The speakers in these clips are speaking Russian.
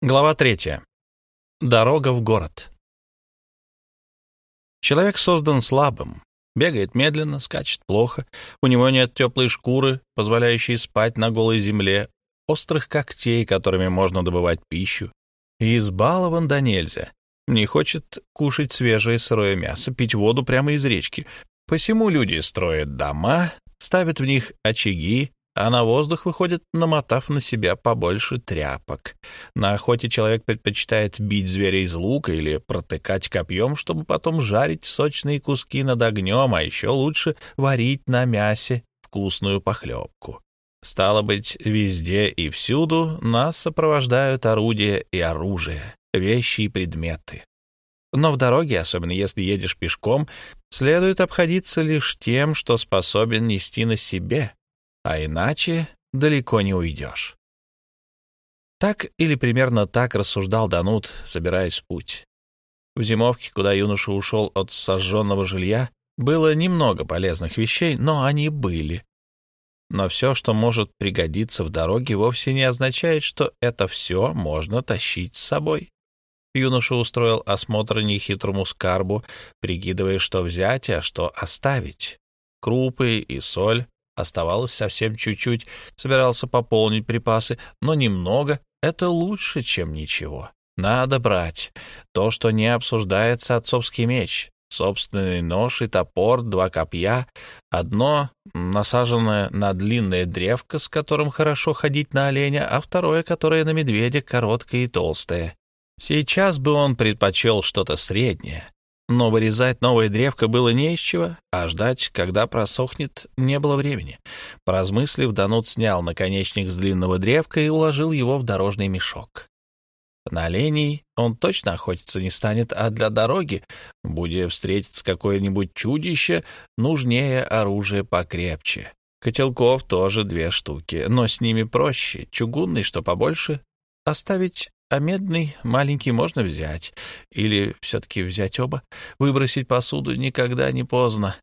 Глава третья. Дорога в город. Человек создан слабым, бегает медленно, скачет плохо, у него нет теплой шкуры, позволяющей спать на голой земле, острых когтей, которыми можно добывать пищу, и избалован до нельзя. Не хочет кушать свежее сырое мясо, пить воду прямо из речки. Посему люди строят дома, ставят в них очаги, а на воздух выходит, намотав на себя побольше тряпок. На охоте человек предпочитает бить зверя из лука или протыкать копьем, чтобы потом жарить сочные куски над огнем, а еще лучше варить на мясе вкусную похлебку. Стало быть, везде и всюду нас сопровождают орудия и оружие, вещи и предметы. Но в дороге, особенно если едешь пешком, следует обходиться лишь тем, что способен нести на себе, а иначе далеко не уйдешь. Так или примерно так рассуждал Данут, собираясь в путь. В зимовке, куда юноша ушел от сожженного жилья, было немного полезных вещей, но они были. Но все, что может пригодиться в дороге, вовсе не означает, что это все можно тащить с собой. Юноша устроил осмотр нехитрому скарбу, прикидывая, что взять, а что оставить. Крупы и соль, Оставалось совсем чуть-чуть, собирался пополнить припасы, но немного — это лучше, чем ничего. Надо брать. То, что не обсуждается, отцовский меч, собственный нож и топор, два копья, одно насаженное на длинное древко, с которым хорошо ходить на оленя, а второе, которое на медведя, короткое и толстое. Сейчас бы он предпочел что-то среднее, но вырезать новое древко было не из чего, а ждать, когда просохнет, не было времени. Поразмыслив, Данут снял наконечник с длинного древка и уложил его в дорожный мешок. На оленей он точно охотиться не станет, а для дороги, будет встретиться какое-нибудь чудище, нужнее оружие покрепче. Котелков тоже две штуки, но с ними проще. Чугунный, что побольше, оставить а медный маленький можно взять. Или все-таки взять оба. Выбросить посуду никогда не поздно.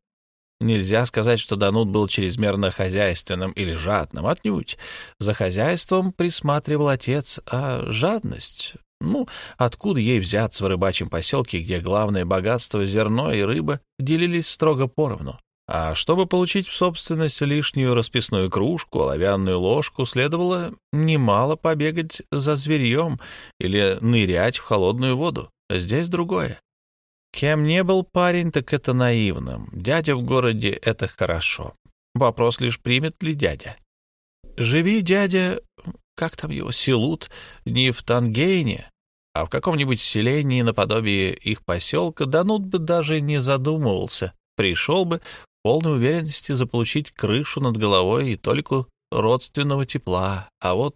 Нельзя сказать, что Данут был чрезмерно хозяйственным или жадным. Отнюдь. За хозяйством присматривал отец, а жадность... Ну, откуда ей взяться в рыбачьем поселке, где главное богатство — зерно и рыба — делились строго поровну? А чтобы получить в собственность лишнюю расписную кружку, оловянную ложку, следовало немало побегать за зверьем или нырять в холодную воду. Здесь другое. Кем не был парень, так это наивным. Дядя в городе — это хорошо. Вопрос лишь, примет ли дядя. Живи, дядя, как там его, Силут, не в Тангейне, а в каком-нибудь селении наподобие их поселка, Данут бы даже не задумывался. Пришел бы, полной уверенности заполучить крышу над головой и только родственного тепла. А вот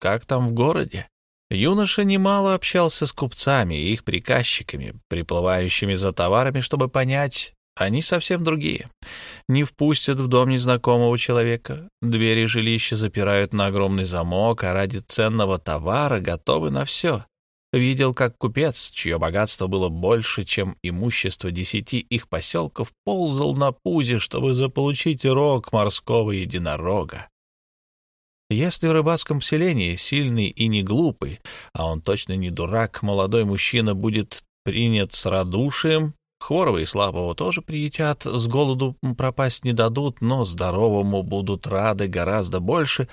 как там в городе? Юноша немало общался с купцами и их приказчиками, приплывающими за товарами, чтобы понять, они совсем другие. Не впустят в дом незнакомого человека, двери жилища запирают на огромный замок, а ради ценного товара готовы на все. Видел, как купец, чье богатство было больше, чем имущество десяти их поселков, ползал на пузе, чтобы заполучить рог морского единорога. Если в рыбацком селении сильный и не глупый, а он точно не дурак, молодой мужчина будет принят с радушием, хворого и слабого тоже приютят, с голоду пропасть не дадут, но здоровому будут рады гораздо больше,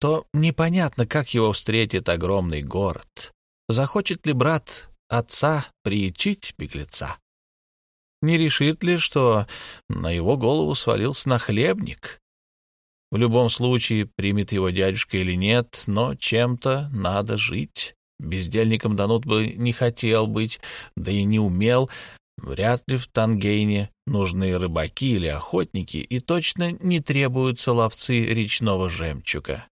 то непонятно, как его встретит огромный город. Захочет ли брат отца приютить беглеца? Не решит ли, что на его голову свалился нахлебник? В любом случае, примет его дядюшка или нет, но чем-то надо жить. Бездельником Данут бы не хотел быть, да и не умел. Вряд ли в Тангейне нужны рыбаки или охотники, и точно не требуются ловцы речного жемчуга.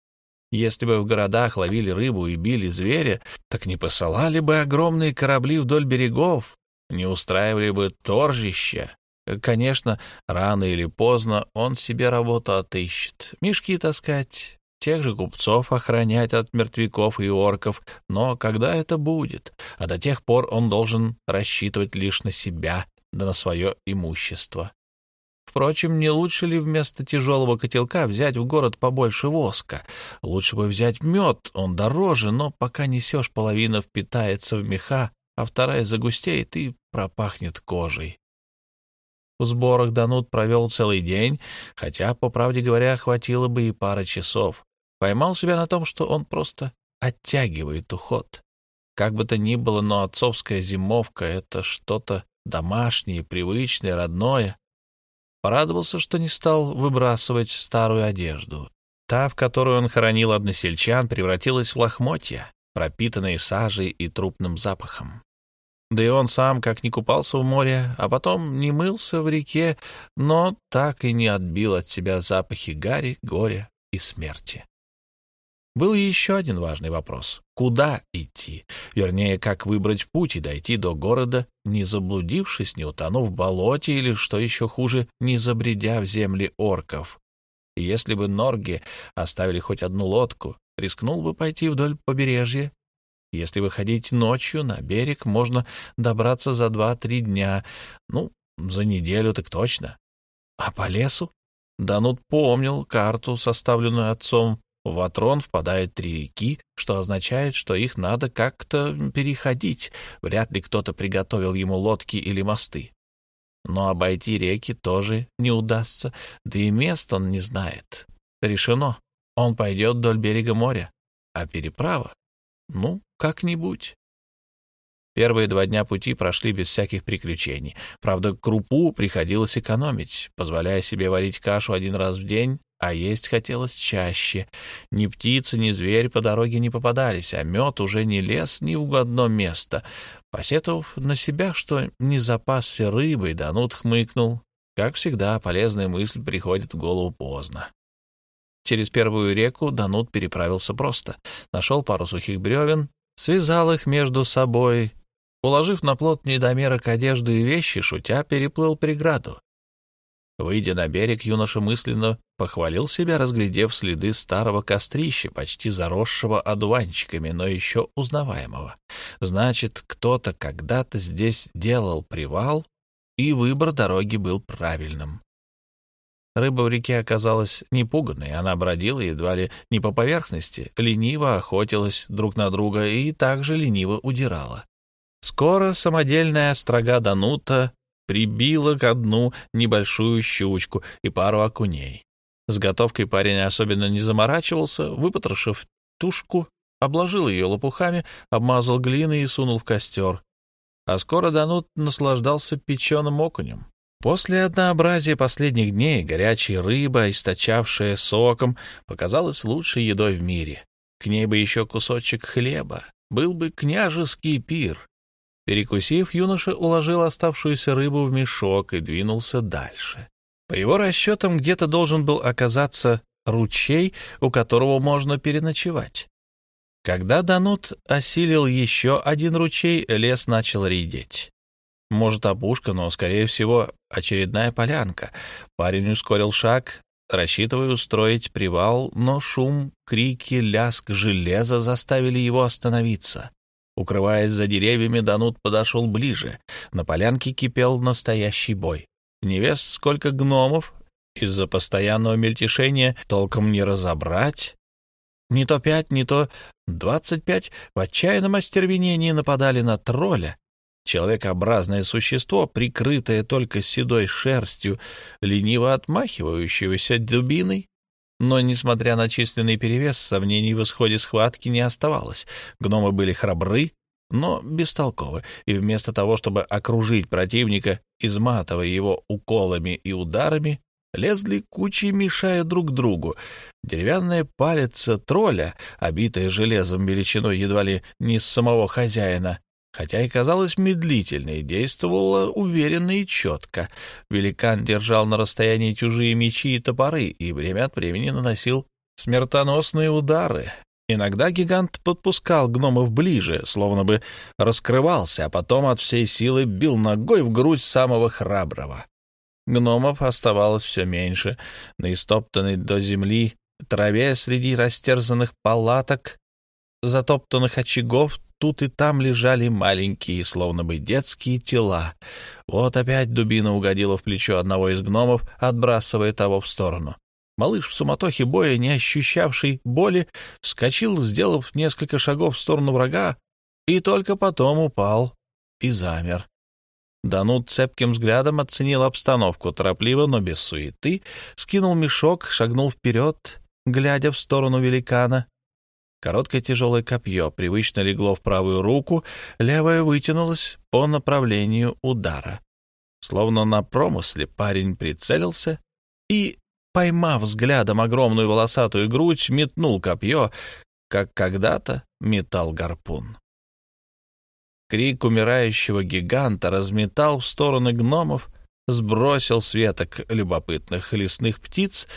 Если бы в городах ловили рыбу и били зверя, так не посылали бы огромные корабли вдоль берегов, не устраивали бы торжища. Конечно, рано или поздно он себе работу отыщет. Мешки таскать, тех же купцов охранять от мертвяков и орков, но когда это будет? А до тех пор он должен рассчитывать лишь на себя, да на свое имущество. Впрочем, не лучше ли вместо тяжелого котелка взять в город побольше воска? Лучше бы взять мед, он дороже, но пока несешь, половина впитается в меха, а вторая загустеет и пропахнет кожей. В сборах Данут провел целый день, хотя, по правде говоря, хватило бы и пары часов. Поймал себя на том, что он просто оттягивает уход. Как бы то ни было, но отцовская зимовка — это что-то домашнее, привычное, родное. Порадовался, что не стал выбрасывать старую одежду. Та, в которую он хоронил односельчан, превратилась в лохмотья, пропитанные сажей и трупным запахом. Да и он сам как не купался в море, а потом не мылся в реке, но так и не отбил от себя запахи гари, горя и смерти. Был еще один важный вопрос. Куда идти? Вернее, как выбрать путь и дойти до города, не заблудившись, не утонув в болоте или, что еще хуже, не забредя в земли орков. если бы Норги оставили хоть одну лодку, рискнул бы пойти вдоль побережья. Если выходить ночью на берег, можно добраться за два-три дня. Ну, за неделю так точно. А по лесу? Данут помнил карту, составленную отцом в Атрон впадает три реки, что означает, что их надо как-то переходить. Вряд ли кто-то приготовил ему лодки или мосты. Но обойти реки тоже не удастся, да и мест он не знает. Решено. Он пойдет вдоль берега моря. А переправа? Ну, как-нибудь. Первые два дня пути прошли без всяких приключений. Правда, крупу приходилось экономить, позволяя себе варить кашу один раз в день, а есть хотелось чаще. Ни птицы, ни зверь по дороге не попадались, а мед уже не лез ни в одно место. Посетовав на себя, что не запасся рыбой, Данут хмыкнул. Как всегда, полезная мысль приходит в голову поздно. Через первую реку Данут переправился просто. Нашел пару сухих бревен, связал их между собой, Уложив на плот недомерок одежду и вещи, шутя переплыл преграду. Выйдя на берег, юноша мысленно похвалил себя, разглядев следы старого кострища, почти заросшего одуванчиками, но еще узнаваемого. Значит, кто-то когда-то здесь делал привал, и выбор дороги был правильным. Рыба в реке оказалась непуганной, она бродила едва ли не по поверхности, лениво охотилась друг на друга и также лениво удирала. Скоро самодельная строга Данута прибила к дну небольшую щучку и пару окуней. С готовкой парень особенно не заморачивался, выпотрошив тушку, обложил ее лопухами, обмазал глиной и сунул в костер. А скоро Данут наслаждался печеным окунем. После однообразия последних дней горячая рыба, источавшая соком, показалась лучшей едой в мире. К ней бы еще кусочек хлеба. Был бы княжеский пир. Перекусив, юноша уложил оставшуюся рыбу в мешок и двинулся дальше. По его расчетам, где-то должен был оказаться ручей, у которого можно переночевать. Когда Данут осилил еще один ручей, лес начал редеть. Может, опушка, но, скорее всего, очередная полянка. Парень ускорил шаг, рассчитывая устроить привал, но шум, крики, лязг железа заставили его остановиться. Укрываясь за деревьями, Данут подошел ближе. На полянке кипел настоящий бой. Невест сколько гномов, из-за постоянного мельтешения толком не разобрать. Не то пять, не то двадцать пять в отчаянном остервенении нападали на тролля. Человекообразное существо, прикрытое только седой шерстью, лениво отмахивающегося дубиной, но, несмотря на численный перевес, сомнений в исходе схватки не оставалось. Гномы были храбры, но бестолковы, и вместо того, чтобы окружить противника, изматывая его уколами и ударами, лезли кучей, мешая друг другу. Деревянная палец тролля, обитая железом величиной едва ли не с самого хозяина, хотя и казалась медлительной, действовала уверенно и четко. Великан держал на расстоянии чужие мечи и топоры и время от времени наносил смертоносные удары. Иногда гигант подпускал гномов ближе, словно бы раскрывался, а потом от всей силы бил ногой в грудь самого храброго. Гномов оставалось все меньше. На истоптанной до земли траве среди растерзанных палаток затоптанных очагов тут и там лежали маленькие, словно бы детские тела. Вот опять дубина угодила в плечо одного из гномов, отбрасывая того в сторону. Малыш в суматохе боя, не ощущавший боли, вскочил, сделав несколько шагов в сторону врага, и только потом упал и замер. Данут цепким взглядом оценил обстановку, торопливо, но без суеты, скинул мешок, шагнул вперед, глядя в сторону великана. Короткое тяжелое копье привычно легло в правую руку, левая вытянулась по направлению удара. Словно на промысле парень прицелился и, поймав взглядом огромную волосатую грудь, метнул копье, как когда-то метал гарпун. Крик умирающего гиганта разметал в стороны гномов, сбросил с веток любопытных лесных птиц,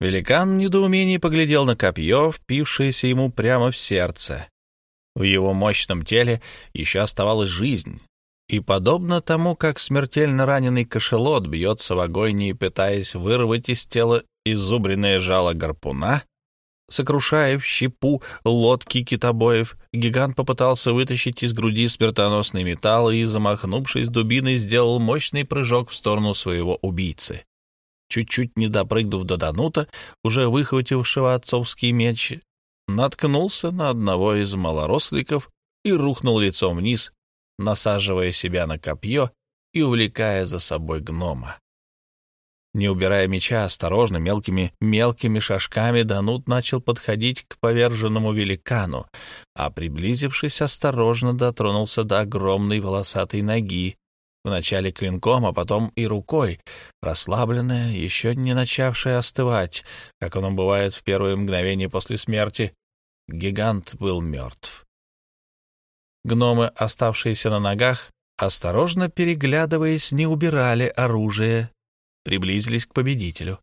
Великан в недоумении поглядел на копье, впившееся ему прямо в сердце. В его мощном теле еще оставалась жизнь, и, подобно тому, как смертельно раненый кошелот бьется в агонии, пытаясь вырвать из тела изубренное жало гарпуна, сокрушая в щепу лодки китобоев, гигант попытался вытащить из груди смертоносный металл и, замахнувшись дубиной, сделал мощный прыжок в сторону своего убийцы чуть-чуть не допрыгнув до Данута, уже выхватившего отцовский меч, наткнулся на одного из малоросликов и рухнул лицом вниз, насаживая себя на копье и увлекая за собой гнома. Не убирая меча, осторожно, мелкими-мелкими шажками Данут начал подходить к поверженному великану, а, приблизившись, осторожно дотронулся до огромной волосатой ноги, Вначале клинком, а потом и рукой, расслабленная, еще не начавшая остывать, как оно бывает в первые мгновения после смерти. Гигант был мертв. Гномы, оставшиеся на ногах, осторожно переглядываясь, не убирали оружие, приблизились к победителю.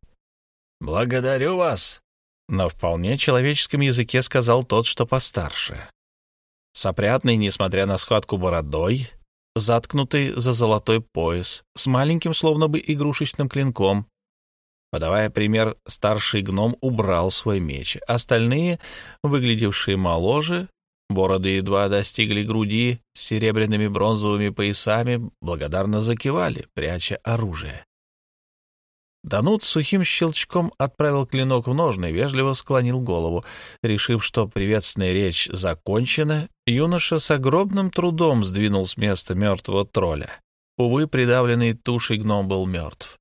«Благодарю вас!» На вполне человеческом языке сказал тот, что постарше. Сопрятный, несмотря на схватку бородой, заткнутый за золотой пояс, с маленьким, словно бы игрушечным клинком. Подавая пример, старший гном убрал свой меч. Остальные, выглядевшие моложе, бороды едва достигли груди с серебряными бронзовыми поясами, благодарно закивали, пряча оружие. Данут сухим щелчком отправил клинок в ножны, вежливо склонил голову. Решив, что приветственная речь закончена, юноша с огромным трудом сдвинул с места мертвого тролля. Увы, придавленный тушей гном был мертв.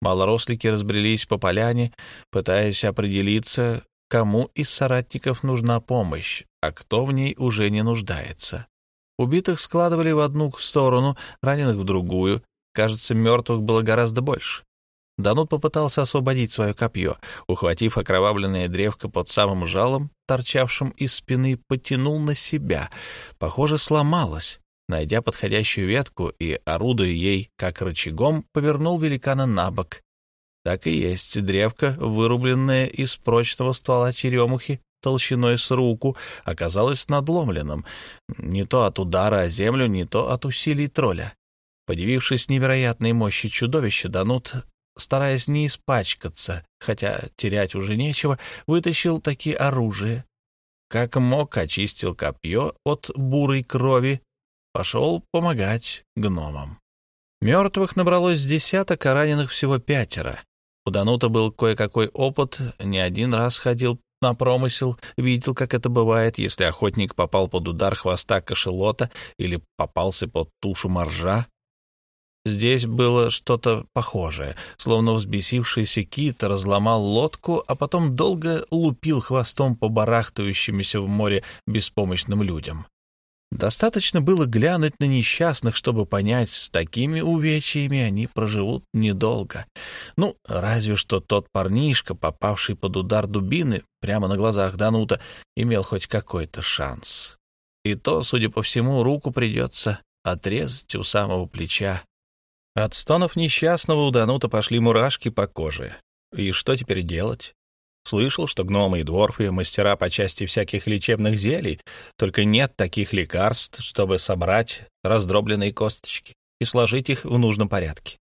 Малорослики разбрелись по поляне, пытаясь определиться, кому из соратников нужна помощь, а кто в ней уже не нуждается. Убитых складывали в одну сторону, раненых в другую. Кажется, мертвых было гораздо больше. Данут попытался освободить свое копье. Ухватив окровавленное древко под самым жалом, торчавшим из спины, потянул на себя. Похоже, сломалось. Найдя подходящую ветку и, орудуя ей как рычагом, повернул великана на бок. Так и есть, древко, вырубленное из прочного ствола черемухи, толщиной с руку, оказалось надломленным. Не то от удара о землю, не то от усилий тролля. Подивившись невероятной мощи чудовища, Данут стараясь не испачкаться, хотя терять уже нечего, вытащил таки оружие. Как мог, очистил копье от бурой крови, пошел помогать гномам. Мертвых набралось десяток, а раненых всего пятеро. У Данута был кое-какой опыт, не один раз ходил на промысел, видел, как это бывает, если охотник попал под удар хвоста кошелота или попался под тушу моржа. Здесь было что-то похожее, словно взбесившийся кит разломал лодку, а потом долго лупил хвостом по барахтающимся в море беспомощным людям. Достаточно было глянуть на несчастных, чтобы понять, с такими увечьями они проживут недолго. Ну, разве что тот парнишка, попавший под удар дубины прямо на глазах Данута, имел хоть какой-то шанс. И то, судя по всему, руку придется отрезать у самого плеча. От стонов несчастного у Данута пошли мурашки по коже. И что теперь делать? Слышал, что гномы и дворфы — мастера по части всяких лечебных зелий, только нет таких лекарств, чтобы собрать раздробленные косточки и сложить их в нужном порядке.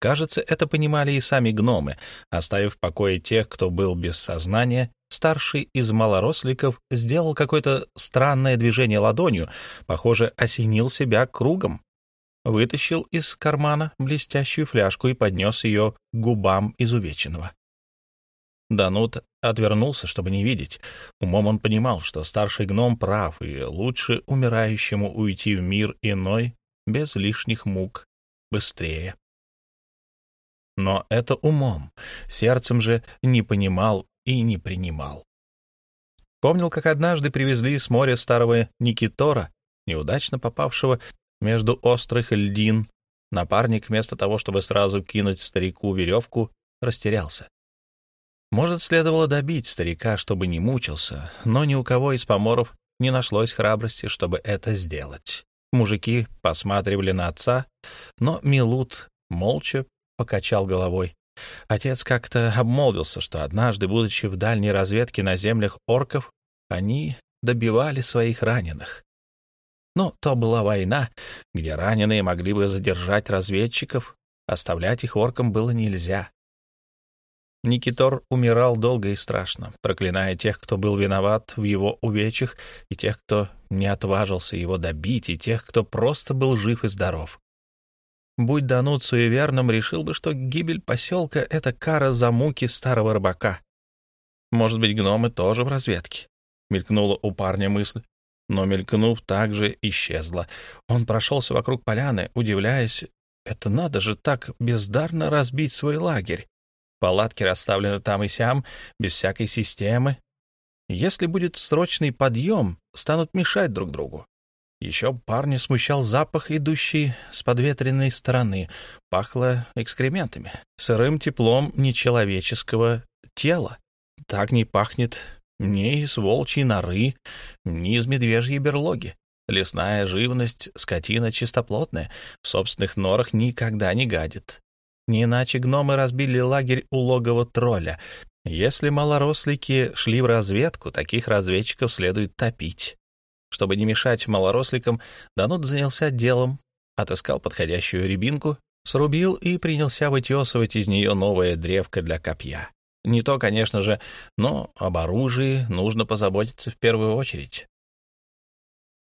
Кажется, это понимали и сами гномы, оставив в покое тех, кто был без сознания, старший из малоросликов сделал какое-то странное движение ладонью, похоже, осенил себя кругом, вытащил из кармана блестящую фляжку и поднес ее к губам изувеченного. Данут отвернулся, чтобы не видеть. Умом он понимал, что старший гном прав, и лучше умирающему уйти в мир иной, без лишних мук, быстрее. Но это умом, сердцем же не понимал и не принимал. Помнил, как однажды привезли с моря старого Никитора, неудачно попавшего между острых льдин. Напарник, вместо того, чтобы сразу кинуть старику веревку, растерялся. Может, следовало добить старика, чтобы не мучился, но ни у кого из поморов не нашлось храбрости, чтобы это сделать. Мужики посматривали на отца, но Милут молча покачал головой. Отец как-то обмолвился, что однажды, будучи в дальней разведке на землях орков, они добивали своих раненых. Но то была война, где раненые могли бы задержать разведчиков, оставлять их оркам было нельзя. Никитор умирал долго и страшно, проклиная тех, кто был виноват в его увечьях, и тех, кто не отважился его добить, и тех, кто просто был жив и здоров. Будь Данут суеверным, решил бы, что гибель поселка — это кара за муки старого рыбака. Может быть, гномы тоже в разведке? Мелькнула у парня мысль, но, мелькнув, также исчезла. Он прошелся вокруг поляны, удивляясь, это надо же так бездарно разбить свой лагерь. Палатки расставлены там и сям, без всякой системы. Если будет срочный подъем, станут мешать друг другу. Еще парня смущал запах, идущий с подветренной стороны. Пахло экскрементами, сырым теплом нечеловеческого тела. Так не пахнет ни из волчьей норы, ни из медвежьей берлоги. Лесная живность, скотина чистоплотная, в собственных норах никогда не гадит. Не иначе гномы разбили лагерь у логова тролля. Если малорослики шли в разведку, таких разведчиков следует топить. Чтобы не мешать малоросликам, Данут занялся делом, отыскал подходящую рябинку, срубил и принялся вытесывать из нее новое древко для копья. Не то, конечно же, но об оружии нужно позаботиться в первую очередь.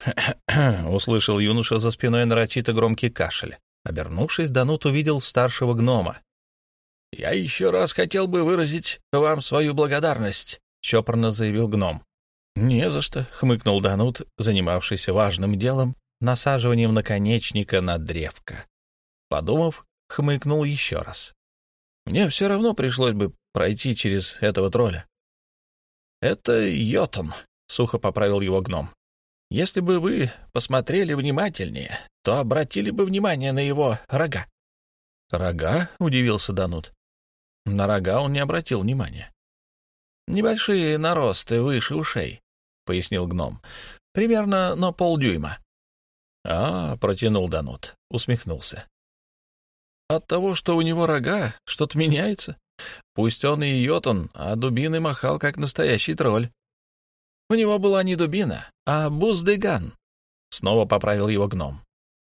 услышал юноша за спиной нарочито громкий кашель. Обернувшись, Данут увидел старшего гнома. «Я еще раз хотел бы выразить вам свою благодарность», — чопорно заявил гном. «Не за что», — хмыкнул Данут, занимавшийся важным делом, насаживанием наконечника на древко. Подумав, хмыкнул еще раз. «Мне все равно пришлось бы пройти через этого тролля». «Это Йотун», — сухо поправил его гном. Если бы вы посмотрели внимательнее, то обратили бы внимание на его рога. «Рога?» — удивился Данут. На рога он не обратил внимания. «Небольшие наросты выше ушей», — пояснил гном. «Примерно на полдюйма». «А, — протянул Данут, усмехнулся. «От того, что у него рога, что-то меняется. Пусть он и йотун, а дубины махал, как настоящий тролль. У него была не дубина, а буздыган. Снова поправил его гном.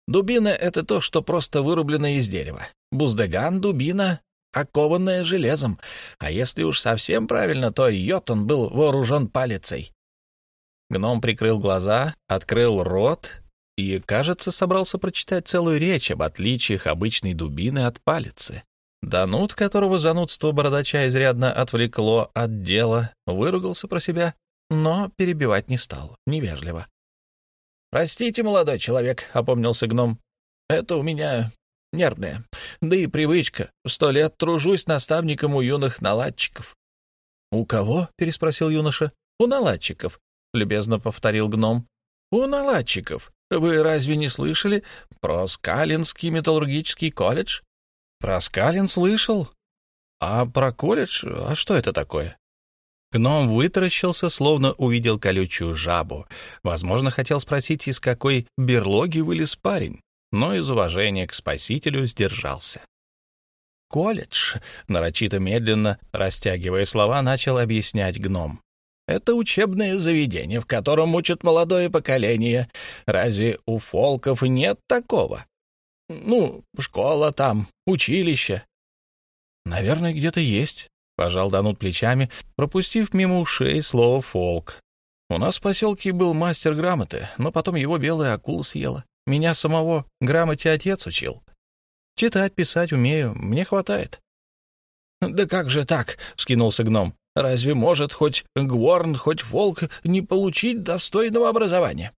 Дубина — это то, что просто вырублено из дерева. Буздыган — дубина, окованная железом. А если уж совсем правильно, то Йотун был вооружен палицей. Гном прикрыл глаза, открыл рот и, кажется, собрался прочитать целую речь об отличиях обычной дубины от палицы. Данут, которого занудство бородача изрядно отвлекло от дела, выругался про себя но перебивать не стал, невежливо. «Простите, молодой человек», — опомнился гном. «Это у меня нервное, да и привычка. Сто лет тружусь наставником у юных наладчиков». «У кого?» — переспросил юноша. «У наладчиков», — любезно повторил гном. «У наладчиков. Вы разве не слышали про Скалинский металлургический колледж?» «Про Скалин слышал. А про колледж? А что это такое?» Гном вытаращился, словно увидел колючую жабу. Возможно, хотел спросить, из какой берлоги вылез парень, но из уважения к спасителю сдержался. «Колледж», — нарочито медленно, растягивая слова, начал объяснять гном. «Это учебное заведение, в котором учат молодое поколение. Разве у фолков нет такого? Ну, школа там, училище». «Наверное, где-то есть», — пожал Данут плечами, пропустив мимо ушей слово «фолк». «У нас в поселке был мастер грамоты, но потом его белая акула съела. Меня самого грамоте отец учил. Читать, писать умею, мне хватает». «Да как же так?» — вскинулся гном. «Разве может хоть Гворн, хоть Волк не получить достойного образования?»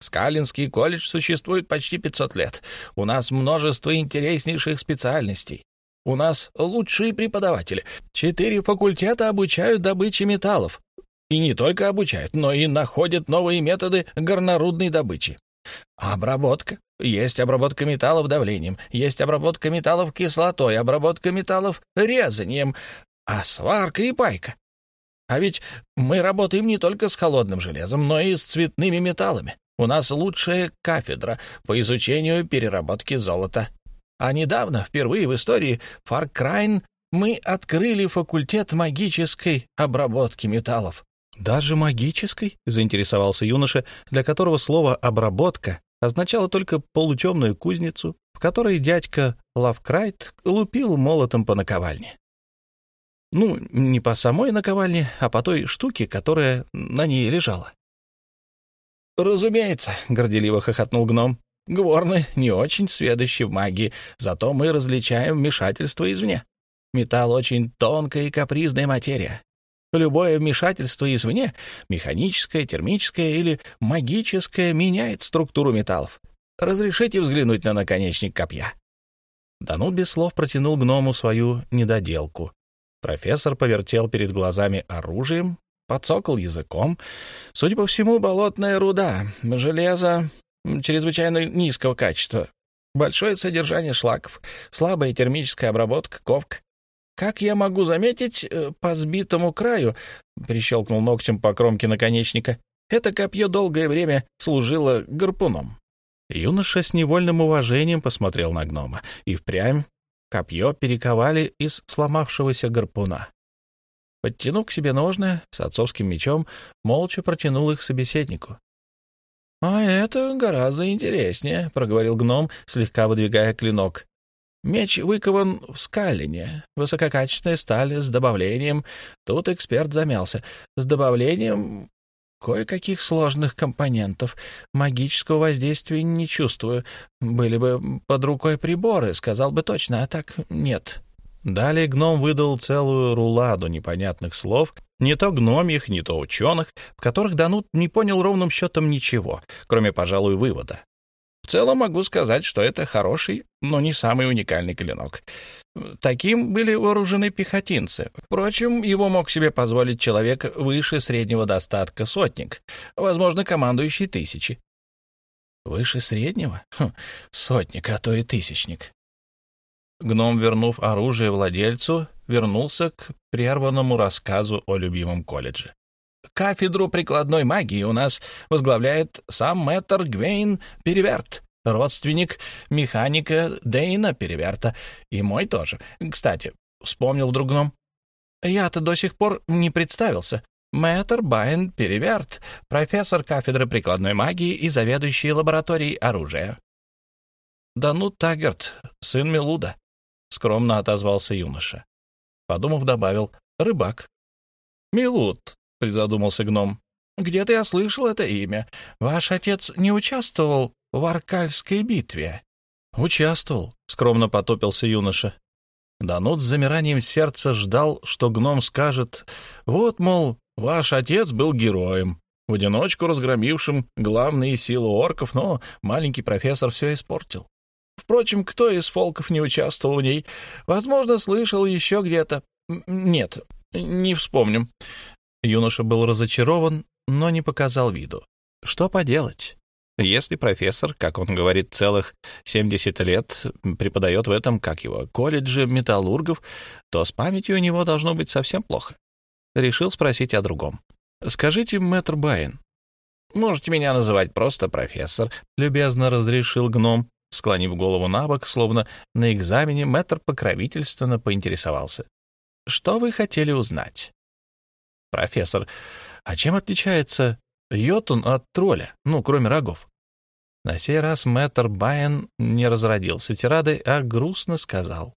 Скалинский колледж существует почти 500 лет. У нас множество интереснейших специальностей. У нас лучшие преподаватели. Четыре факультета обучают добыче металлов. И не только обучают, но и находят новые методы горнорудной добычи. Обработка. Есть обработка металлов давлением, есть обработка металлов кислотой, обработка металлов резанием, а сварка и пайка. А ведь мы работаем не только с холодным железом, но и с цветными металлами. У нас лучшая кафедра по изучению переработки золота. А недавно, впервые в истории Фаркрайн, мы открыли факультет магической обработки металлов. «Даже магической?» — заинтересовался юноша, для которого слово «обработка» означало только полутемную кузницу, в которой дядька Лавкрайт лупил молотом по наковальне. Ну, не по самой наковальне, а по той штуке, которая на ней лежала. «Разумеется», — горделиво хохотнул гном. «Гворны не очень сведущи в магии, зато мы различаем вмешательство извне. Металл — очень тонкая и капризная материя. Любое вмешательство извне, механическое, термическое или магическое, меняет структуру металлов. Разрешите взглянуть на наконечник копья?» Данут без слов протянул гному свою недоделку. Профессор повертел перед глазами оружием, подсокал языком. Судя по всему, болотная руда, железо чрезвычайно низкого качества, большое содержание шлаков, слабая термическая обработка, ковка. Как я могу заметить, э, по сбитому краю, — прищелкнул ногтем по кромке наконечника, — это копье долгое время служило гарпуном. Юноша с невольным уважением посмотрел на гнома, и впрямь копье перековали из сломавшегося гарпуна. Подтянув к себе ножны с отцовским мечом, молча протянул их собеседнику. — А это гораздо интереснее, — проговорил гном, слегка выдвигая клинок. — Меч выкован в скалине, высококачественная сталь с добавлением... Тут эксперт замялся. С добавлением кое-каких сложных компонентов. Магического воздействия не чувствую. Были бы под рукой приборы, сказал бы точно, а так нет. Далее гном выдал целую руладу непонятных слов, не то гномьих, не то ученых, в которых Данут не понял ровным счетом ничего, кроме, пожалуй, вывода. В целом могу сказать, что это хороший, но не самый уникальный клинок. Таким были вооружены пехотинцы. Впрочем, его мог себе позволить человек выше среднего достатка, сотник, возможно, командующий тысячи. Выше среднего? Хм, сотник, а то и тысячник. Гном, вернув оружие владельцу, вернулся к прерванному рассказу о любимом колледже. «Кафедру прикладной магии у нас возглавляет сам мэтр Гвейн Переверт, родственник механика Дейна Переверта, и мой тоже. Кстати, вспомнил вдруг гном. Я-то до сих пор не представился. Мэтр Байн Переверт, профессор кафедры прикладной магии и заведующий лабораторией оружия. Дану Тагерт, сын Мелуда. — скромно отозвался юноша. Подумав, добавил «рыбак». «Милут», — призадумался гном, — «где-то я слышал это имя. Ваш отец не участвовал в Аркальской битве?» «Участвовал», — скромно потопился юноша. Данут с замиранием сердца ждал, что гном скажет «Вот, мол, ваш отец был героем, в одиночку разгромившим главные силы орков, но маленький профессор все испортил. Впрочем, кто из фолков не участвовал в ней? Возможно, слышал еще где-то. Нет, не вспомню. Юноша был разочарован, но не показал виду. Что поделать? Если профессор, как он говорит, целых 70 лет преподает в этом, как его, колледже металлургов, то с памятью у него должно быть совсем плохо. Решил спросить о другом. «Скажите, мэтр Байн». «Можете меня называть просто профессор», — любезно разрешил гном. Склонив голову на бок, словно на экзамене, мэтр покровительственно поинтересовался. «Что вы хотели узнать?» «Профессор, а чем отличается йотун от тролля, ну, кроме рогов?» На сей раз мэтр Байен не разродился тирадой, а грустно сказал.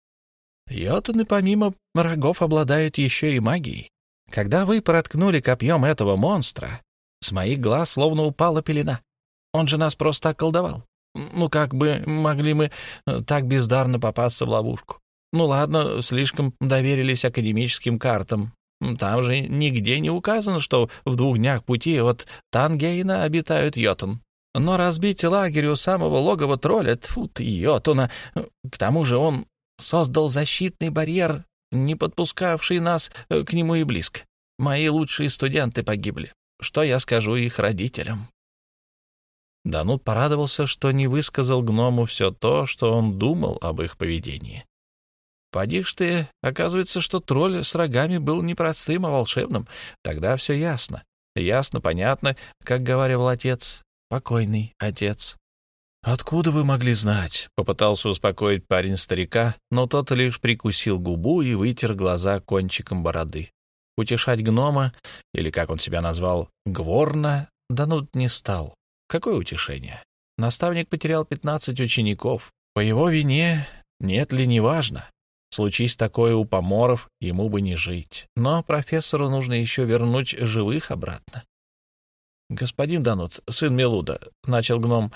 Йотуны помимо рогов обладают еще и магией. Когда вы проткнули копьем этого монстра, с моих глаз словно упала пелена. Он же нас просто околдовал. Ну, как бы могли мы э, так бездарно попасться в ловушку? Ну ладно, слишком доверились академическим картам. Там же нигде не указано, что в двух днях пути от Тангейна обитают Йотун. Но разбить лагерь у самого логова тролля, тьфу ты, Йотуна, к тому же он создал защитный барьер, не подпускавший нас э, к нему и близко. Мои лучшие студенты погибли. Что я скажу их родителям? Данут порадовался, что не высказал гному все то, что он думал об их поведении. Поди ж ты, оказывается, что тролль с рогами был не простым, а волшебным. Тогда все ясно. Ясно, понятно, как говорил отец, покойный отец. «Откуда вы могли знать?» — попытался успокоить парень старика, но тот лишь прикусил губу и вытер глаза кончиком бороды. Утешать гнома, или, как он себя назвал, гворна, Данут не стал. Какое утешение? Наставник потерял пятнадцать учеников. По его вине нет ли, неважно. Случись такое у поморов, ему бы не жить. Но профессору нужно еще вернуть живых обратно. «Господин Данут, сын Мелуда», — начал гном,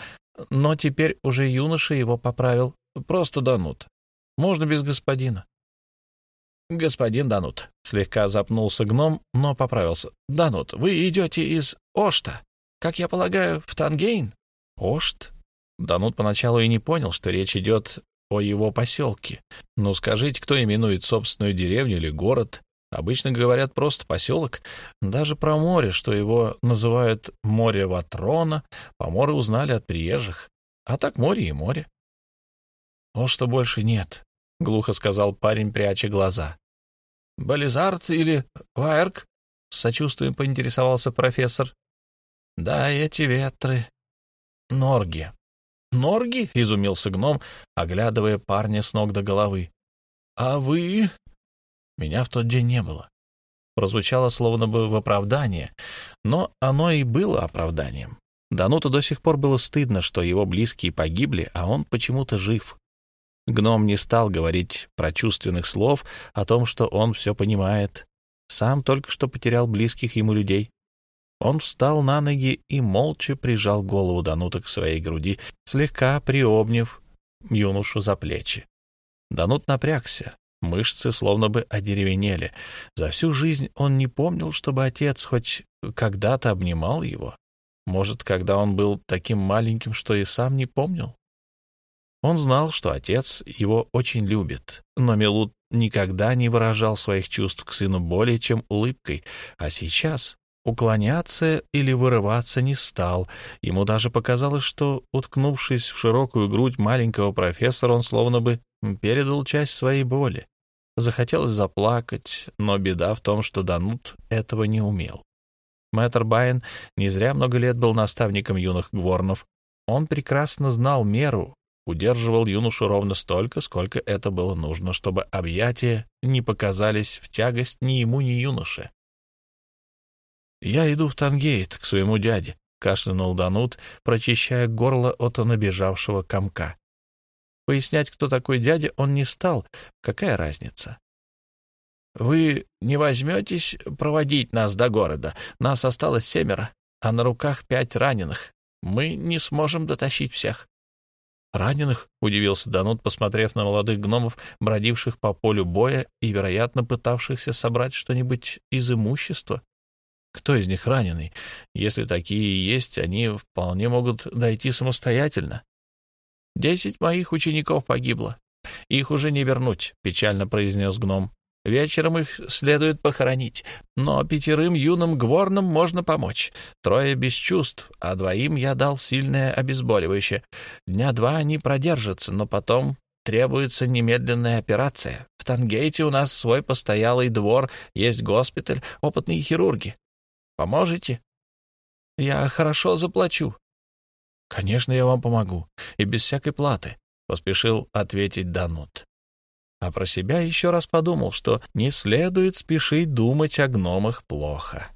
но теперь уже юноша его поправил. «Просто Данут. Можно без господина». «Господин Данут», — слегка запнулся гном, но поправился. «Данут, вы идете из Ошта, как я полагаю, в Тангейн?» «Ошт?» Данут поначалу и не понял, что речь идет о его поселке. Ну, скажите, кто именует собственную деревню или город? Обычно говорят просто поселок. Даже про море, что его называют море Ватрона, поморы узнали от приезжих. А так море и море. «О, что больше нет», — глухо сказал парень, пряча глаза. «Бализард или Вайерк?» — с сочувствием поинтересовался профессор. «Да, эти ветры. Норги. Норги?» — изумился гном, оглядывая парня с ног до головы. «А вы?» «Меня в тот день не было». Прозвучало словно бы в оправдание, но оно и было оправданием. Дануту до сих пор было стыдно, что его близкие погибли, а он почему-то жив. Гном не стал говорить про чувственных слов, о том, что он все понимает. Сам только что потерял близких ему людей. Он встал на ноги и молча прижал голову Данута к своей груди, слегка приобняв юношу за плечи. Данут напрягся, мышцы словно бы одеревенели. За всю жизнь он не помнил, чтобы отец хоть когда-то обнимал его. Может, когда он был таким маленьким, что и сам не помнил? Он знал, что отец его очень любит, но Мелут никогда не выражал своих чувств к сыну более чем улыбкой, а сейчас Уклоняться или вырываться не стал. Ему даже показалось, что, уткнувшись в широкую грудь маленького профессора, он словно бы передал часть своей боли. Захотелось заплакать, но беда в том, что Данут этого не умел. Мэтр Байн не зря много лет был наставником юных гворнов. Он прекрасно знал меру, удерживал юношу ровно столько, сколько это было нужно, чтобы объятия не показались в тягость ни ему, ни юноше. «Я иду в Тангейт к своему дяде», — кашлянул Данут, прочищая горло от набежавшего комка. Пояснять, кто такой дядя, он не стал. Какая разница? «Вы не возьметесь проводить нас до города? Нас осталось семеро, а на руках пять раненых. Мы не сможем дотащить всех». «Раненых?» — удивился Данут, посмотрев на молодых гномов, бродивших по полю боя и, вероятно, пытавшихся собрать что-нибудь из имущества. Кто из них раненый? Если такие есть, они вполне могут дойти самостоятельно. Десять моих учеников погибло. Их уже не вернуть, — печально произнес гном. Вечером их следует похоронить, но пятерым юным гворным можно помочь. Трое без чувств, а двоим я дал сильное обезболивающее. Дня два они продержатся, но потом требуется немедленная операция. В Тангейте у нас свой постоялый двор, есть госпиталь, опытные хирурги. Поможете? Я хорошо заплачу. Конечно, я вам помогу. И без всякой платы, — поспешил ответить Данут. А про себя еще раз подумал, что не следует спешить думать о гномах плохо.